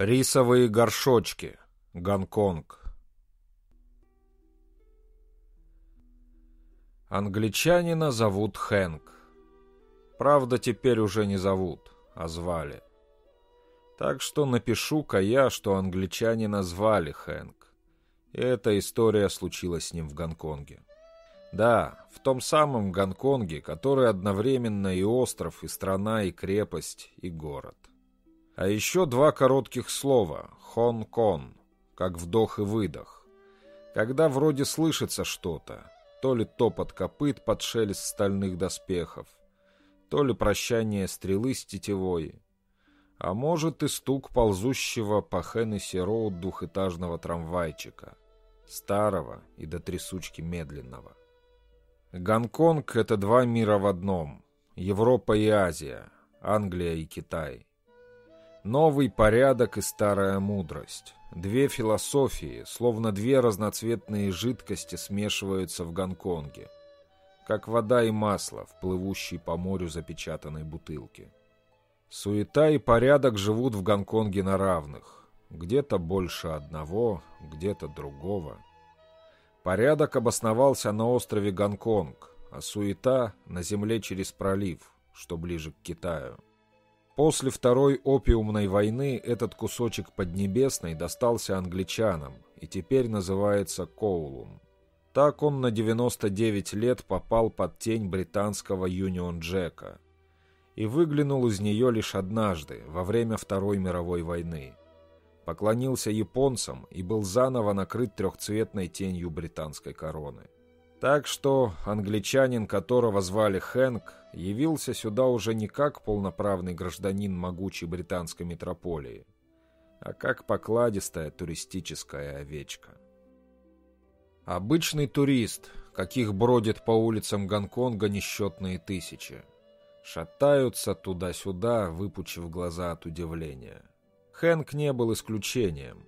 Рисовые горшочки. Гонконг. Англичанина зовут Хэнк. Правда, теперь уже не зовут, а звали. Так что напишу-ка я, что англичанина звали Хэнк. И эта история случилась с ним в Гонконге. Да, в том самом Гонконге, который одновременно и остров, и страна, и крепость, и город. А еще два коротких слова «хон-кон», как вдох и выдох. Когда вроде слышится что-то, то ли топот копыт под шелест стальных доспехов, то ли прощание стрелы с тетевой, а может и стук ползущего по Хеннесси-Роуд двухэтажного трамвайчика, старого и до трясучки медленного. Гонконг — это два мира в одном — Европа и Азия, Англия и Китай. Новый порядок и старая мудрость. Две философии, словно две разноцветные жидкости, смешиваются в Гонконге. Как вода и масло в плывущей по морю запечатанной бутылке. Суета и порядок живут в Гонконге на равных. Где-то больше одного, где-то другого. Порядок обосновался на острове Гонконг, а суета — на земле через пролив, что ближе к Китаю. После Второй опиумной войны этот кусочек Поднебесной достался англичанам и теперь называется Коулум. Так он на 99 лет попал под тень британского Юнион Джека и выглянул из нее лишь однажды, во время Второй мировой войны. Поклонился японцам и был заново накрыт трехцветной тенью британской короны. Так что англичанин, которого звали Хэнк, явился сюда уже не как полноправный гражданин могучей британской метрополии, а как покладистая туристическая овечка. Обычный турист, каких бродит по улицам Гонконга несчетные тысячи. Шатаются туда-сюда, выпучив глаза от удивления. Хэнк не был исключением.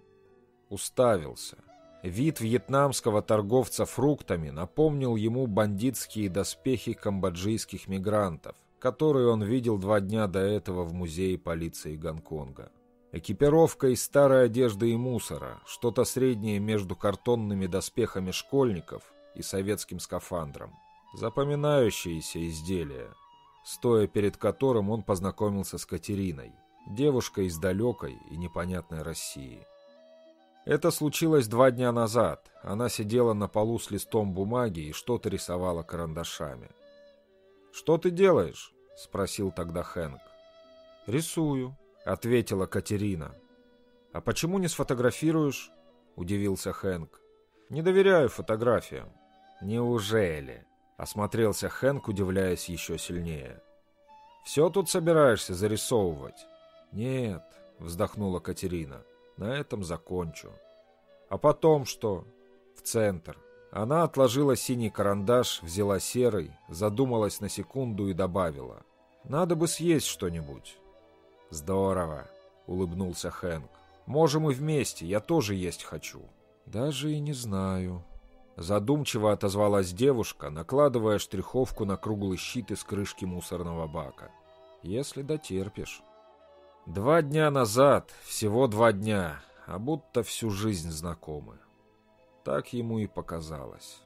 Уставился — Вид вьетнамского торговца фруктами напомнил ему бандитские доспехи камбоджийских мигрантов, которые он видел два дня до этого в музее полиции Гонконга. Экипировка из старой одежды и мусора, что-то среднее между картонными доспехами школьников и советским скафандром. Запоминающееся изделие, стоя перед которым он познакомился с Катериной, девушкой из далекой и непонятной России. Это случилось два дня назад. Она сидела на полу с листом бумаги и что-то рисовала карандашами. «Что ты делаешь?» — спросил тогда Хэнк. «Рисую», — ответила Катерина. «А почему не сфотографируешь?» — удивился Хэнк. «Не доверяю фотографиям». «Неужели?» — осмотрелся Хэнк, удивляясь еще сильнее. «Все тут собираешься зарисовывать?» «Нет», — вздохнула Катерина. На этом закончу. А потом что? В центр. Она отложила синий карандаш, взяла серый, задумалась на секунду и добавила. «Надо бы съесть что-нибудь». «Здорово», — улыбнулся Хэнк. «Можем и вместе, я тоже есть хочу». «Даже и не знаю». Задумчиво отозвалась девушка, накладывая штриховку на круглый щит из крышки мусорного бака. «Если дотерпишь». Два дня назад, всего два дня, а будто всю жизнь знакомы. Так ему и показалось.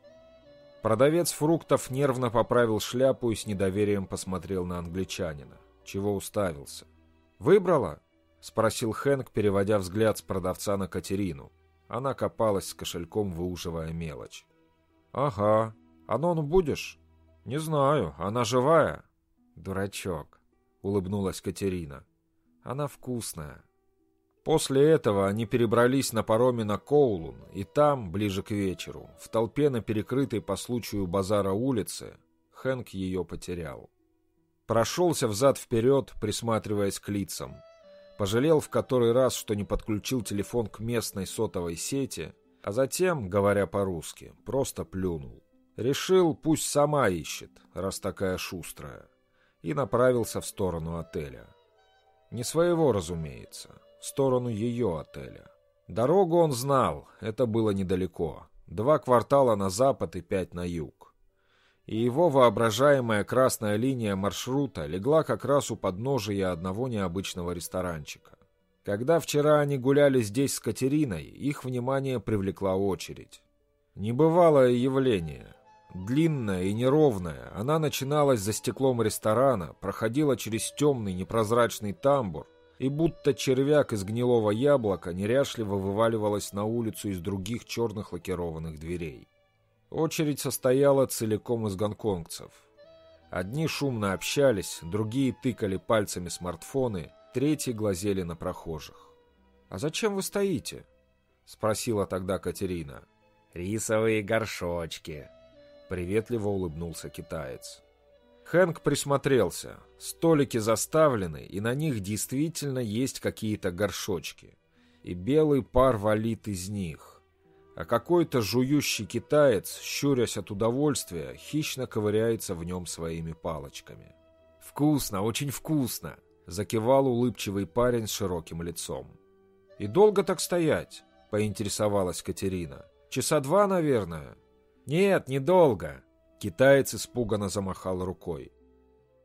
Продавец фруктов нервно поправил шляпу и с недоверием посмотрел на англичанина. Чего уставился? «Выбрала?» — спросил Хэнк, переводя взгляд с продавца на Катерину. Она копалась с кошельком, выуживая мелочь. «Ага. А нон будешь?» «Не знаю. Она живая?» «Дурачок», — улыбнулась Катерина. Она вкусная. После этого они перебрались на пароме на Коулун, и там, ближе к вечеру, в толпе на перекрытой по случаю базара улице, Хэнк ее потерял. Прошелся взад-вперед, присматриваясь к лицам. Пожалел в который раз, что не подключил телефон к местной сотовой сети, а затем, говоря по-русски, просто плюнул. Решил, пусть сама ищет, раз такая шустрая, и направился в сторону отеля. Не своего, разумеется, в сторону ее отеля. Дорогу он знал, это было недалеко. Два квартала на запад и пять на юг. И его воображаемая красная линия маршрута легла как раз у подножия одного необычного ресторанчика. Когда вчера они гуляли здесь с Катериной, их внимание привлекла очередь. Небывалое явление. Длинная и неровная, она начиналась за стеклом ресторана, проходила через темный непрозрачный тамбур и будто червяк из гнилого яблока неряшливо вываливалась на улицу из других черных лакированных дверей. Очередь состояла целиком из гонконгцев. Одни шумно общались, другие тыкали пальцами смартфоны, третьи глазели на прохожих. «А зачем вы стоите?» — спросила тогда Катерина. «Рисовые горшочки», — приветливо улыбнулся китаец. Хэнк присмотрелся. Столики заставлены, и на них действительно есть какие-то горшочки. И белый пар валит из них. А какой-то жующий китаец, щурясь от удовольствия, хищно ковыряется в нем своими палочками. «Вкусно, очень вкусно!» — закивал улыбчивый парень с широким лицом. «И долго так стоять?» — поинтересовалась Катерина. «Часа два, наверное?» «Нет, недолго», Китаец испуганно замахал рукой.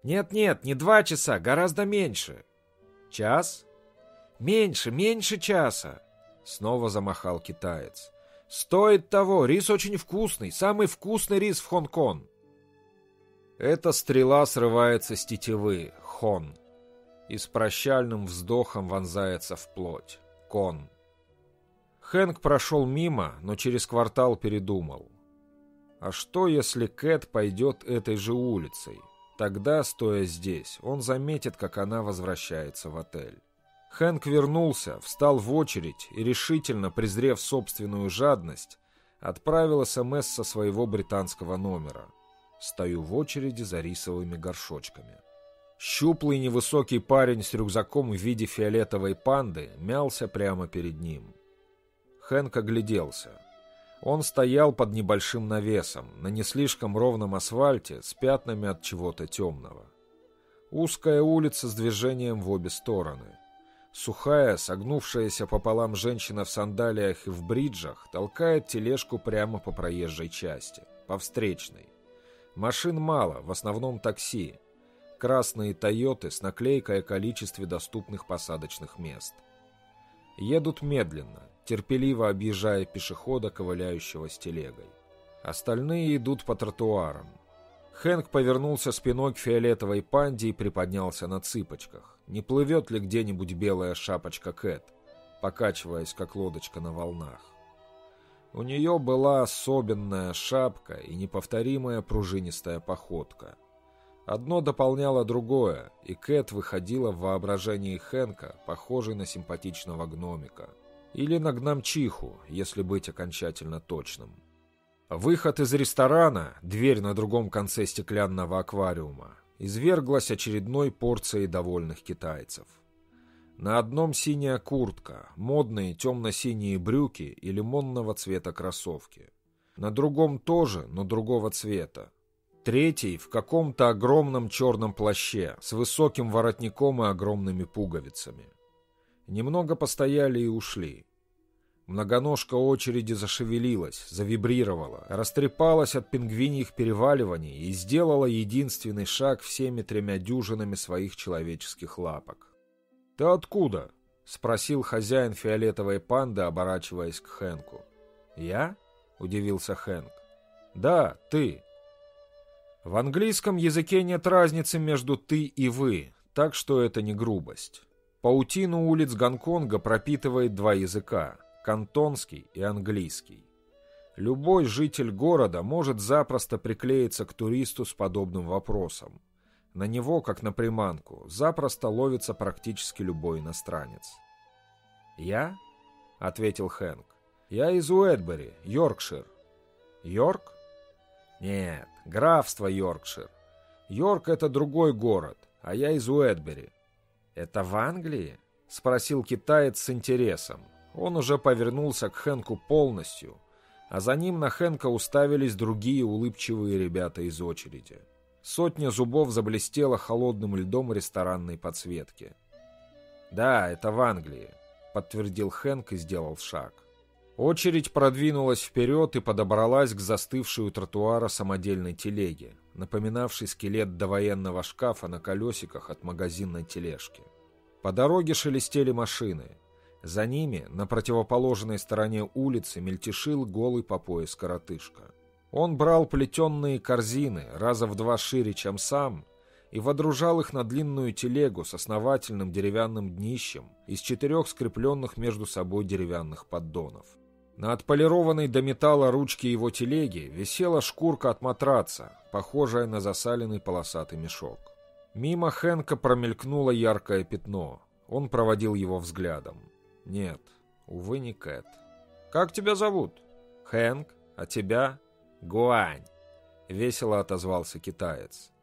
«Нет-нет, не два часа, гораздо меньше». «Час?» «Меньше, меньше часа!» Снова замахал китаец. «Стоит того, рис очень вкусный, самый вкусный рис в Хонконг». Эта стрела срывается с тетивы, хон, и с прощальным вздохом вонзается в плоть, кон. Хэнк прошел мимо, но через квартал передумал. А что, если Кэт пойдет этой же улицей? Тогда, стоя здесь, он заметит, как она возвращается в отель. Хэнк вернулся, встал в очередь и, решительно презрев собственную жадность, отправил СМС со своего британского номера. Стою в очереди за рисовыми горшочками. Щуплый невысокий парень с рюкзаком в виде фиолетовой панды мялся прямо перед ним. Хэнк огляделся. Он стоял под небольшим навесом, на не слишком ровном асфальте, с пятнами от чего-то темного. Узкая улица с движением в обе стороны. Сухая, согнувшаяся пополам женщина в сандалиях и в бриджах толкает тележку прямо по проезжей части, по встречной. Машин мало, в основном такси. Красные «Тойоты» с наклейкой о количестве доступных посадочных мест. Едут медленно, терпеливо объезжая пешехода, ковыляющего с телегой. Остальные идут по тротуарам. Хэнк повернулся спиной к фиолетовой панде и приподнялся на цыпочках. Не плывет ли где-нибудь белая шапочка Кэт, покачиваясь, как лодочка на волнах? У нее была особенная шапка и неповторимая пружинистая походка. Одно дополняло другое, и Кэт выходила в воображении Хэнка, похожей на симпатичного гномика. Или на гномчиху, если быть окончательно точным. Выход из ресторана, дверь на другом конце стеклянного аквариума, изверглась очередной порцией довольных китайцев. На одном синяя куртка, модные темно-синие брюки и лимонного цвета кроссовки. На другом тоже, но другого цвета. Третий в каком-то огромном черном плаще с высоким воротником и огромными пуговицами. Немного постояли и ушли. Многоножка очереди зашевелилась, завибрировала, растрепалась от пингвиньих переваливаний и сделала единственный шаг всеми тремя дюжинами своих человеческих лапок. «Ты откуда?» — спросил хозяин фиолетовой панды, оборачиваясь к Хэнку. «Я?» — удивился Хэнк. «Да, ты». В английском языке нет разницы между «ты» и «вы», так что это не грубость. Паутину улиц Гонконга пропитывает два языка – кантонский и английский. Любой житель города может запросто приклеиться к туристу с подобным вопросом. На него, как на приманку, запросто ловится практически любой иностранец. «Я?» — ответил Хэнк. «Я из Уэдбери, Йоркшир». «Йорк?» «Нет, графство Йоркшир. Йорк — это другой город, а я из Уэдбери. «Это в Англии?» — спросил китаец с интересом. Он уже повернулся к Хэнку полностью, а за ним на Хэнка уставились другие улыбчивые ребята из очереди. Сотня зубов заблестела холодным льдом ресторанной подсветки. «Да, это в Англии», — подтвердил Хэнк и сделал шаг. Очередь продвинулась вперед и подобралась к застывшей у тротуара самодельной телеге, напоминавшей скелет довоенного шкафа на колесиках от магазинной тележки. По дороге шелестели машины. За ними, на противоположной стороне улицы, мельтешил голый по пояс коротышка. Он брал плетенные корзины, раза в два шире, чем сам, и водружал их на длинную телегу с основательным деревянным днищем из четырех скрепленных между собой деревянных поддонов. На отполированной до металла ручке его телеги висела шкурка от матраца, похожая на засаленный полосатый мешок. Мимо Хэнка промелькнуло яркое пятно. Он проводил его взглядом. Нет, увы, не Кэт. «Как тебя зовут?» «Хэнк. А тебя?» «Гуань», — весело отозвался китаец.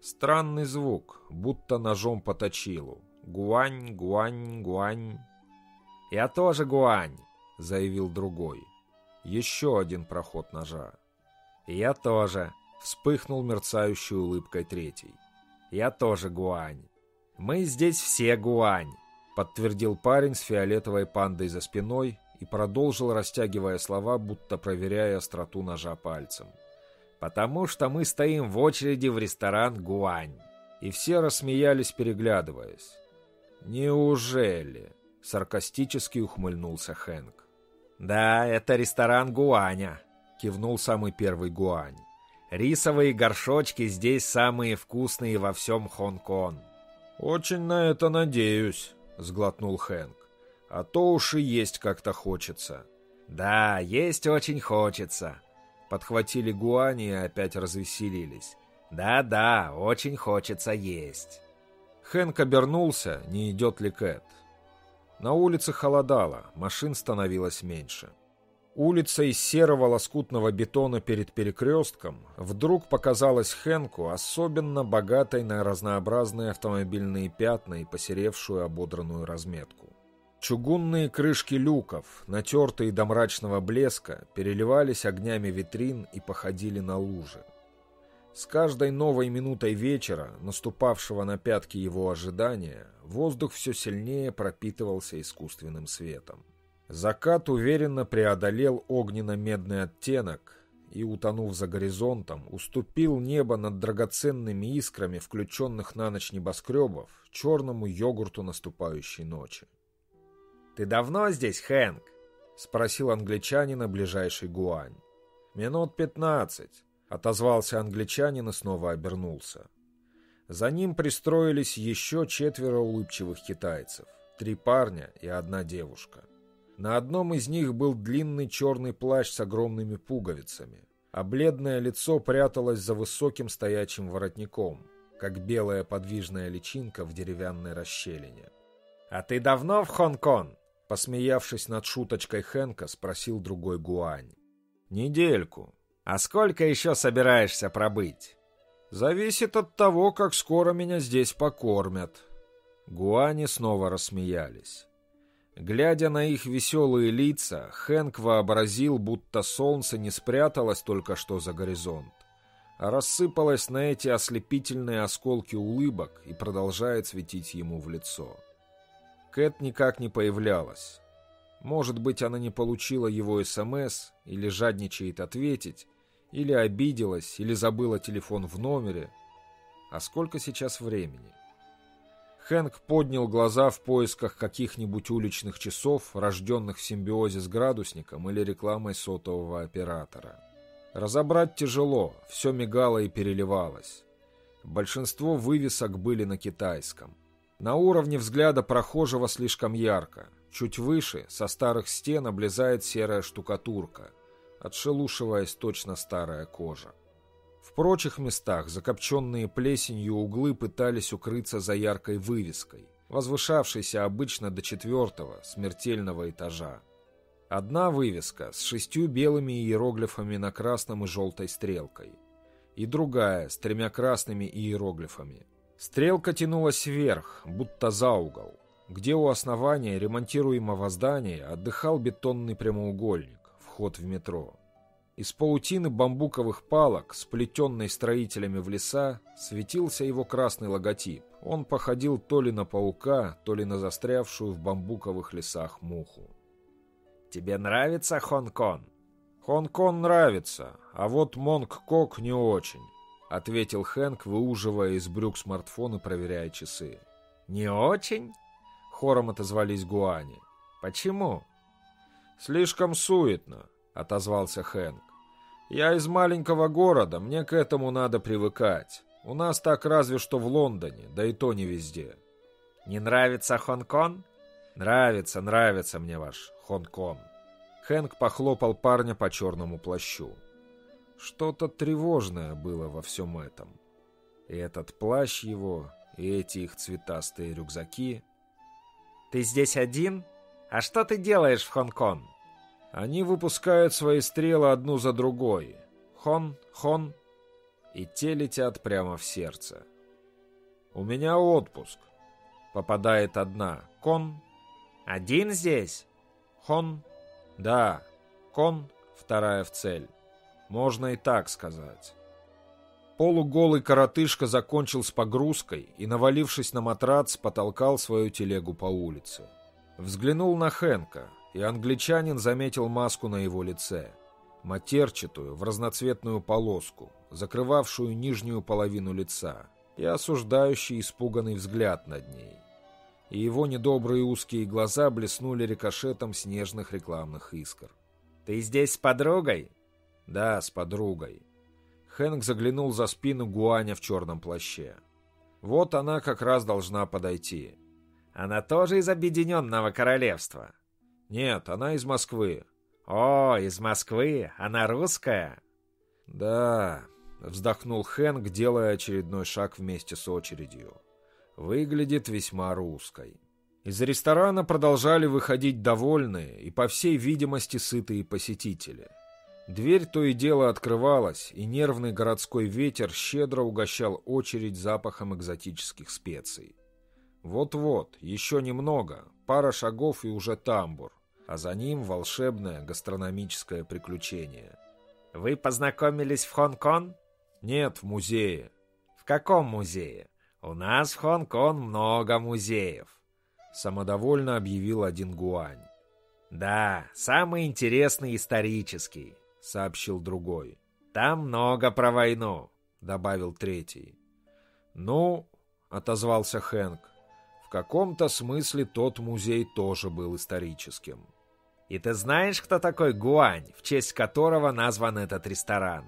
Странный звук, будто ножом по точилу. Гуань, гуань, гуань. «Я тоже гуань», — заявил другой. Еще один проход ножа. «Я тоже», — вспыхнул мерцающей улыбкой третий. «Я тоже гуань». «Мы здесь все гуань», — подтвердил парень с фиолетовой пандой за спиной и продолжил, растягивая слова, будто проверяя остроту ножа пальцем. «Потому что мы стоим в очереди в ресторан «Гуань». И все рассмеялись, переглядываясь. «Неужели?» — саркастически ухмыльнулся Хэнк. «Да, это ресторан Гуаня», — кивнул самый первый Гуань. «Рисовые горшочки здесь самые вкусные во всем Хонг-Конг». «Очень на это надеюсь», — сглотнул Хэнк. «А то уж и есть как-то хочется». «Да, есть очень хочется», — подхватили Гуани и опять развеселились. «Да-да, очень хочется есть». Хэнк обернулся, не идет ли Кэт. На улице холодало, машин становилось меньше. Улица из серого лоскутного бетона перед перекрестком вдруг показалась Хэнку особенно богатой на разнообразные автомобильные пятна и посеревшую ободранную разметку. Чугунные крышки люков, натертые до мрачного блеска, переливались огнями витрин и походили на лужи. С каждой новой минутой вечера, наступавшего на пятки его ожидания, воздух все сильнее пропитывался искусственным светом. Закат уверенно преодолел огненно-медный оттенок и, утонув за горизонтом, уступил небо над драгоценными искрами включенных на ночь небоскребов черному йогурту наступающей ночи. «Ты давно здесь, Хэнк?» — спросил англичанина ближайший Гуань. «Минут пятнадцать», — отозвался англичанин и снова обернулся. За ним пристроились еще четверо улыбчивых китайцев, три парня и одна девушка. На одном из них был длинный черный плащ с огромными пуговицами, а бледное лицо пряталось за высоким стоячим воротником, как белая подвижная личинка в деревянной расщелине. «А ты давно в Хонг-Конг?» Посмеявшись над шуточкой Хэнка, спросил другой Гуань. «Недельку. А сколько еще собираешься пробыть? Зависит от того, как скоро меня здесь покормят. Гуани снова рассмеялись. Глядя на их веселые лица, Хэнк вообразил, будто солнце не спряталось только что за горизонт, а рассыпалось на эти ослепительные осколки улыбок и продолжает светить ему в лицо. Кэт никак не появлялась. Может быть, она не получила его СМС, или жадничает ответить, или обиделась, или забыла телефон в номере. А сколько сейчас времени? Хэнк поднял глаза в поисках каких-нибудь уличных часов, рожденных в симбиозе с градусником или рекламой сотового оператора. Разобрать тяжело, все мигало и переливалось. Большинство вывесок были на китайском. На уровне взгляда прохожего слишком ярко. Чуть выше, со старых стен, облезает серая штукатурка – отшелушиваясь точно старая кожа. В прочих местах закопченные плесенью углы пытались укрыться за яркой вывеской, возвышавшейся обычно до четвертого, смертельного этажа. Одна вывеска с шестью белыми иероглифами на красном и желтой стрелкой, и другая с тремя красными иероглифами. Стрелка тянулась вверх, будто за угол, где у основания ремонтируемого здания отдыхал бетонный прямоугольник вход в метро. Из паутины бамбуковых палок, сплетенной строителями в леса, светился его красный логотип. Он походил то ли на паука, то ли на застрявшую в бамбуковых лесах муху. «Тебе нравится Хонг-Конг?» «Хонг-Конг нравится, а вот Монг-Кок не очень», — ответил Хэнк, выуживая из брюк смартфон и проверяя часы. «Не очень? Хором отозвались гуани. Почему? Слишком суетно, отозвался Хэнк. Я из маленького города, мне к этому надо привыкать. У нас так разве что в Лондоне, да и то не везде. Не нравится Хонконг? Нравится, нравится мне ваш Хонконг. Хэнк похлопал парня по черному плащу. Что-то тревожное было во всем этом. И этот плащ его, и эти их цветастые рюкзаки. «Ты здесь один? А что ты делаешь в Хонконг?» Они выпускают свои стрелы одну за другой. Хон, хон, и те летят прямо в сердце. У меня отпуск. Попадает одна. Кон. Один здесь? Хон. Да. Кон, вторая в цель. Можно и так сказать. Полуголый коротышка закончил с погрузкой и, навалившись на матрац, потолкал свою телегу по улице. Взглянул на Хенка, и англичанин заметил маску на его лице, матерчатую в разноцветную полоску, закрывавшую нижнюю половину лица, и осуждающий испуганный взгляд над ней. И его недобрые узкие глаза блеснули рикошетом снежных рекламных искр. «Ты здесь с подругой?» «Да, с подругой». Хэнк заглянул за спину Гуаня в черном плаще. «Вот она как раз должна подойти». «Она тоже из Объединенного Королевства?» «Нет, она из Москвы». «О, из Москвы? Она русская?» «Да», — вздохнул Хэнк, делая очередной шаг вместе с очередью. «Выглядит весьма русской». Из ресторана продолжали выходить довольные и, по всей видимости, сытые посетители. Дверь то и дело открывалась, и нервный городской ветер щедро угощал очередь запахом экзотических специй. Вот-вот, еще немного, пара шагов и уже тамбур а за ним волшебное гастрономическое приключение. «Вы познакомились в Хонконг?» «Нет, в музее». «В каком музее?» «У нас в Хонконг много музеев», — самодовольно объявил один гуань. «Да, самый интересный исторический», — сообщил другой. «Там много про войну», — добавил третий. «Ну», — отозвался Хэнк, — «в каком-то смысле тот музей тоже был историческим». И ты знаешь, кто такой Гуань, в честь которого назван этот ресторан?»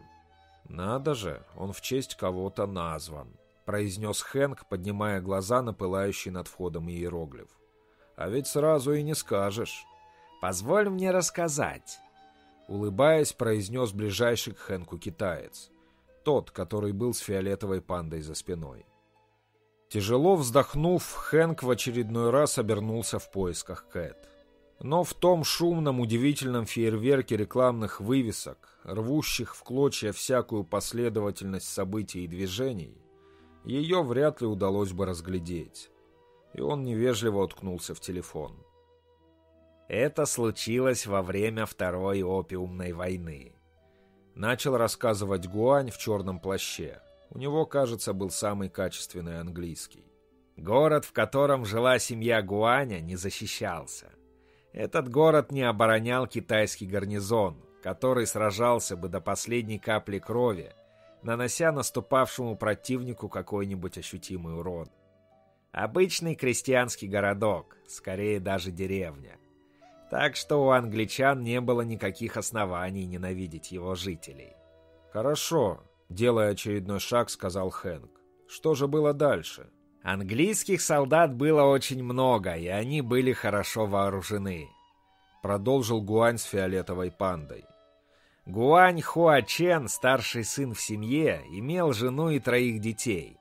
«Надо же, он в честь кого-то назван», — произнес Хэнк, поднимая глаза на пылающий над входом иероглиф. «А ведь сразу и не скажешь». «Позволь мне рассказать», — улыбаясь, произнес ближайший к Хэнку китаец. Тот, который был с фиолетовой пандой за спиной. Тяжело вздохнув, Хэнк в очередной раз обернулся в поисках Кэт. Но в том шумном, удивительном фейерверке рекламных вывесок, рвущих в клочья всякую последовательность событий и движений, ее вряд ли удалось бы разглядеть. И он невежливо уткнулся в телефон. Это случилось во время Второй опиумной войны. Начал рассказывать Гуань в черном плаще. У него, кажется, был самый качественный английский. Город, в котором жила семья Гуаня, не защищался. Этот город не оборонял китайский гарнизон, который сражался бы до последней капли крови, нанося наступавшему противнику какой-нибудь ощутимый урон. Обычный крестьянский городок, скорее даже деревня. Так что у англичан не было никаких оснований ненавидеть его жителей. «Хорошо», — делая очередной шаг, сказал Хэнк. «Что же было дальше?» Английских солдат было очень много, и они были хорошо вооружены. Продолжил Гуань с фиолетовой пандой. Гуань Хуачен, старший сын в семье, имел жену и троих детей.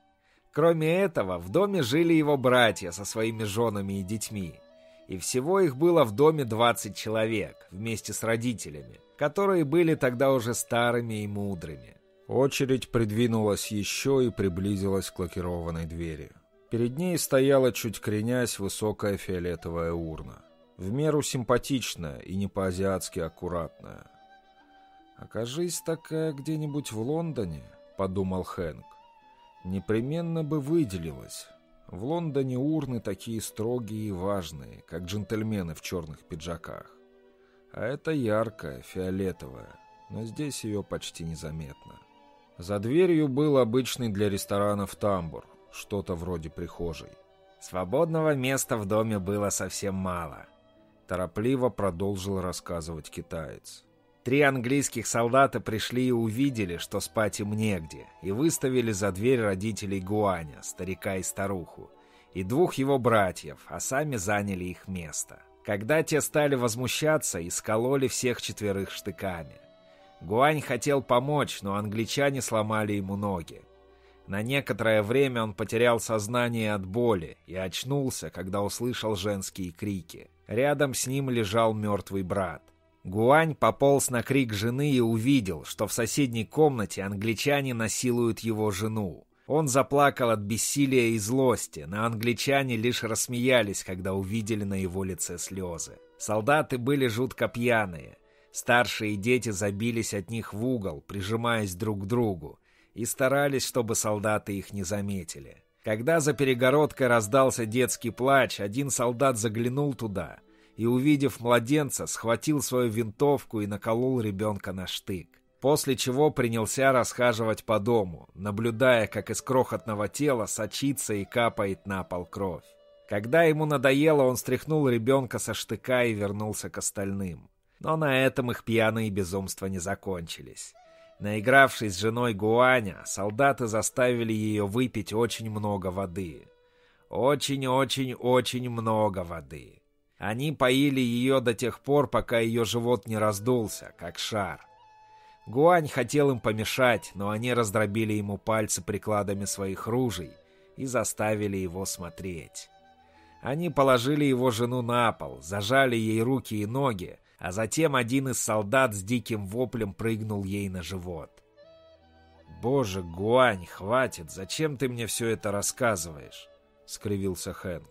Кроме этого, в доме жили его братья со своими женами и детьми. И всего их было в доме 20 человек, вместе с родителями, которые были тогда уже старыми и мудрыми. Очередь придвинулась еще и приблизилась к лакированной двери. Перед ней стояла, чуть кренясь, высокая фиолетовая урна. В меру симпатичная и не по-азиатски аккуратная. «Окажись такая где-нибудь в Лондоне», — подумал Хэнк. «Непременно бы выделилась. В Лондоне урны такие строгие и важные, как джентльмены в черных пиджаках. А это яркая, фиолетовая, но здесь ее почти незаметно. За дверью был обычный для ресторанов тамбур — что-то вроде прихожей. Свободного места в доме было совсем мало. Торопливо продолжил рассказывать китаец. Три английских солдата пришли и увидели, что спать им негде, и выставили за дверь родителей Гуаня, старика и старуху, и двух его братьев, а сами заняли их место. Когда те стали возмущаться, искололи всех четверых штыками. Гуань хотел помочь, но англичане сломали ему ноги. На некоторое время он потерял сознание от боли и очнулся, когда услышал женские крики. Рядом с ним лежал мертвый брат. Гуань пополз на крик жены и увидел, что в соседней комнате англичане насилуют его жену. Он заплакал от бессилия и злости, но англичане лишь рассмеялись, когда увидели на его лице слезы. Солдаты были жутко пьяные. Старшие дети забились от них в угол, прижимаясь друг к другу, и старались, чтобы солдаты их не заметили. Когда за перегородкой раздался детский плач, один солдат заглянул туда и, увидев младенца, схватил свою винтовку и наколол ребенка на штык. После чего принялся расхаживать по дому, наблюдая, как из крохотного тела сочится и капает на пол кровь. Когда ему надоело, он стряхнул ребенка со штыка и вернулся к остальным. Но на этом их пьяные безумства не закончились. Наигравшись с женой Гуаня, солдаты заставили ее выпить очень много воды. Очень-очень-очень много воды. Они поили ее до тех пор, пока ее живот не раздулся, как шар. Гуань хотел им помешать, но они раздробили ему пальцы прикладами своих ружей и заставили его смотреть. Они положили его жену на пол, зажали ей руки и ноги, а затем один из солдат с диким воплем прыгнул ей на живот. «Боже, Гуань, хватит! Зачем ты мне все это рассказываешь?» — скривился Хэнк.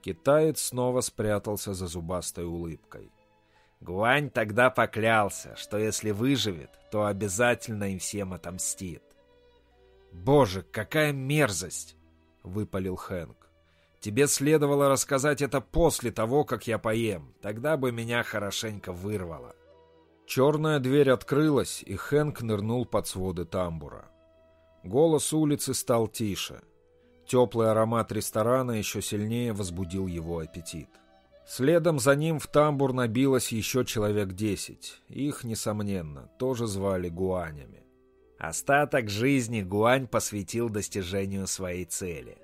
Китаец снова спрятался за зубастой улыбкой. Гуань тогда поклялся, что если выживет, то обязательно им всем отомстит. «Боже, какая мерзость!» — выпалил Хэнк. Тебе следовало рассказать это после того, как я поем. Тогда бы меня хорошенько вырвало. Черная дверь открылась, и Хэнк нырнул под своды тамбура. Голос улицы стал тише. Теплый аромат ресторана еще сильнее возбудил его аппетит. Следом за ним в тамбур набилось еще человек десять. Их, несомненно, тоже звали гуанями. Остаток жизни Гуань посвятил достижению своей цели.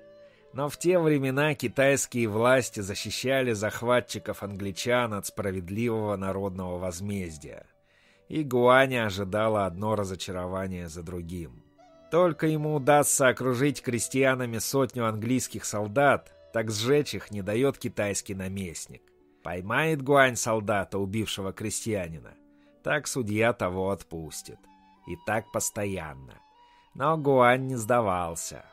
Но в те времена китайские власти защищали захватчиков англичан от справедливого народного возмездия. И Гуаня ожидала одно разочарование за другим. Только ему удастся окружить крестьянами сотню английских солдат, так сжечь их не дает китайский наместник. Поймает Гуань солдата, убившего крестьянина, так судья того отпустит. И так постоянно. Но Гуань не сдавался.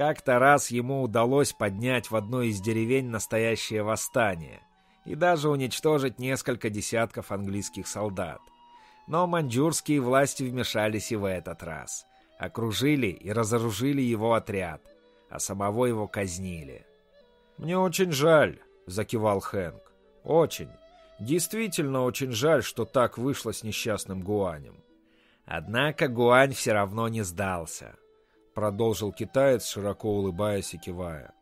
Как-то раз ему удалось поднять в одной из деревень настоящее восстание и даже уничтожить несколько десятков английских солдат. Но маньчжурские власти вмешались и в этот раз. Окружили и разоружили его отряд, а самого его казнили. «Мне очень жаль», — закивал Хэнк. «Очень. Действительно очень жаль, что так вышло с несчастным Гуанем». Однако Гуань все равно не сдался. — продолжил китаец, широко улыбаясь и кивая.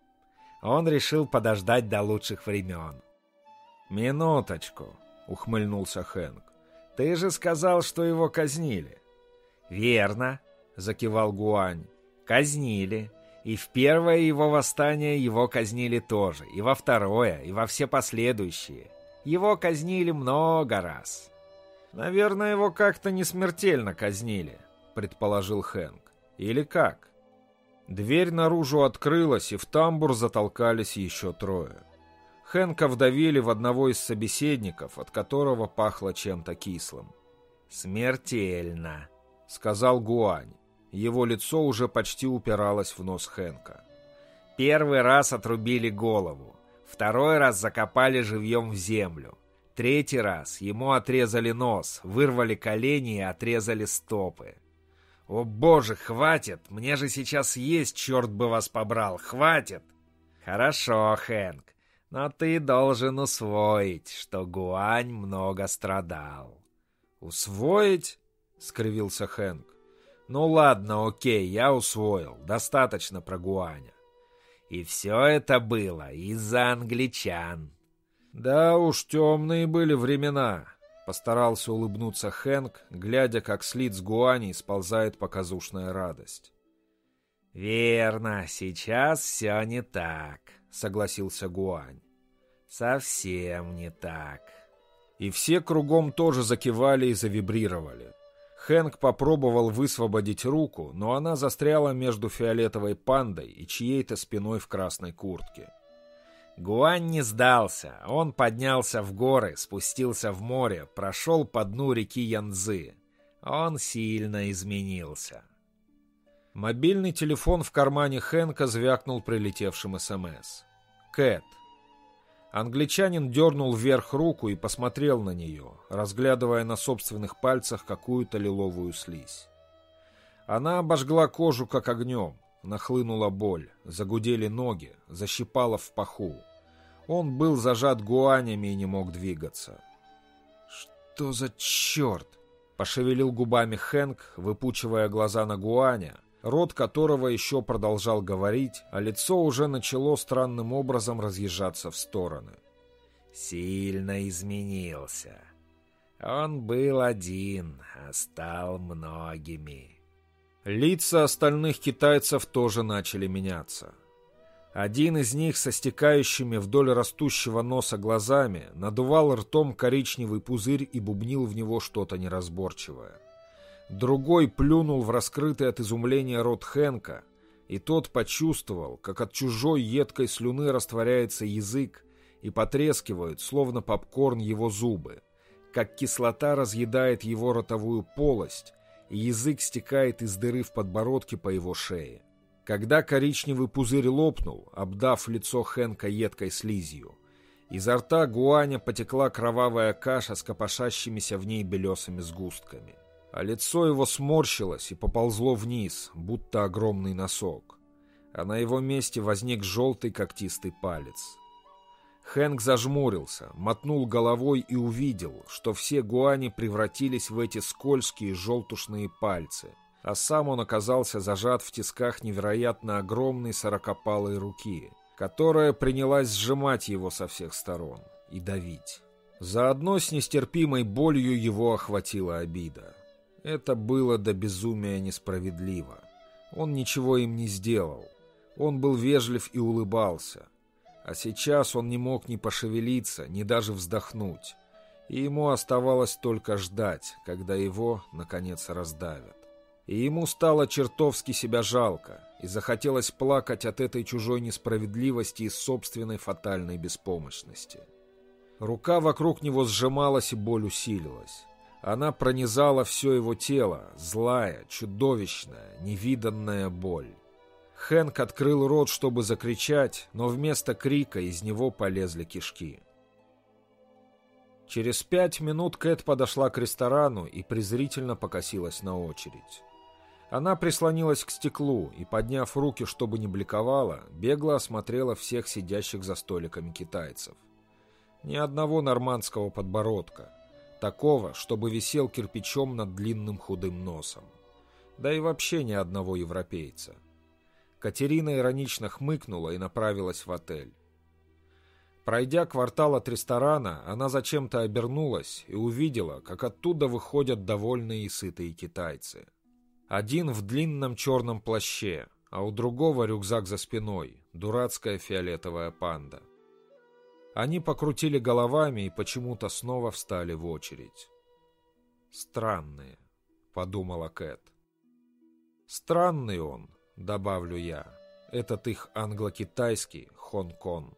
Он решил подождать до лучших времен. «Минуточку», — ухмыльнулся Хэнк. «Ты же сказал, что его казнили». «Верно», — закивал Гуань. «Казнили. И в первое его восстание его казнили тоже, и во второе, и во все последующие. Его казнили много раз». «Наверное, его как-то не смертельно казнили», — предположил Хэнк. Или как? Дверь наружу открылась, и в тамбур затолкались еще трое. Хэнка вдавили в одного из собеседников, от которого пахло чем-то кислым. «Смертельно», — сказал Гуань. Его лицо уже почти упиралось в нос Хэнка. «Первый раз отрубили голову, второй раз закопали живьем в землю, третий раз ему отрезали нос, вырвали колени и отрезали стопы. «О боже, хватит! Мне же сейчас есть, черт бы вас побрал! Хватит!» «Хорошо, Хэнк, но ты должен усвоить, что Гуань много страдал». «Усвоить?» — скривился Хэнк. «Ну ладно, окей, я усвоил. Достаточно про Гуаня». И все это было из-за англичан. Да уж, темные были времена, постарался улыбнуться Хэнк, глядя, как с лиц Гуани сползает показушная радость. «Верно, сейчас все не так», — согласился Гуань. «Совсем не так». И все кругом тоже закивали и завибрировали. Хэнк попробовал высвободить руку, но она застряла между фиолетовой пандой и чьей-то спиной в красной куртке. Гуань не сдался. Он поднялся в горы, спустился в море, прошел по дну реки Янзы. Он сильно изменился. Мобильный телефон в кармане Хэнка звякнул прилетевшим СМС. «Кэт». Англичанин дернул вверх руку и посмотрел на нее, разглядывая на собственных пальцах какую-то лиловую слизь. Она обожгла кожу, как огнем. Нахлынула боль, загудели ноги, защипала в паху. Он был зажат гуанями и не мог двигаться. «Что за черт?» — пошевелил губами Хэнк, выпучивая глаза на гуаня, рот которого еще продолжал говорить, а лицо уже начало странным образом разъезжаться в стороны. «Сильно изменился. Он был один, а стал многими». Лица остальных китайцев тоже начали меняться. Один из них со стекающими вдоль растущего носа глазами надувал ртом коричневый пузырь и бубнил в него что-то неразборчивое. Другой плюнул в раскрытый от изумления рот Хенка, и тот почувствовал, как от чужой едкой слюны растворяется язык и потрескивают, словно попкорн, его зубы, как кислота разъедает его ротовую полость, и язык стекает из дыры в подбородке по его шее. Когда коричневый пузырь лопнул, обдав лицо Хенка едкой слизью, изо рта Гуаня потекла кровавая каша с копошащимися в ней белесыми сгустками а лицо его сморщилось и поползло вниз, будто огромный носок. А на его месте возник желтый когтистый палец. Хэнк зажмурился, мотнул головой и увидел, что все гуани превратились в эти скользкие желтушные пальцы, а сам он оказался зажат в тисках невероятно огромной сорокопалой руки, которая принялась сжимать его со всех сторон и давить. Заодно с нестерпимой болью его охватила обида. Это было до безумия несправедливо. Он ничего им не сделал. Он был вежлив и улыбался. А сейчас он не мог ни пошевелиться, ни даже вздохнуть. И ему оставалось только ждать, когда его, наконец, раздавят. И ему стало чертовски себя жалко, и захотелось плакать от этой чужой несправедливости и собственной фатальной беспомощности. Рука вокруг него сжималась, и боль усилилась. Она пронизала все его тело, злая, чудовищная, невиданная боль. Хэнк открыл рот, чтобы закричать, но вместо крика из него полезли кишки. Через пять минут Кэт подошла к ресторану и презрительно покосилась на очередь. Она прислонилась к стеклу и, подняв руки, чтобы не бликовала, бегло осмотрела всех сидящих за столиками китайцев. Ни одного нормандского подбородка, Такого, чтобы висел кирпичом над длинным худым носом. Да и вообще ни одного европейца. Катерина иронично хмыкнула и направилась в отель. Пройдя квартал от ресторана, она зачем-то обернулась и увидела, как оттуда выходят довольные и сытые китайцы. Один в длинном черном плаще, а у другого рюкзак за спиной, дурацкая фиолетовая панда. Они покрутили головами и почему-то снова встали в очередь. «Странные», — подумала Кэт. «Странный он», — добавлю я, — «этот их англо-китайский Хонг-Конг».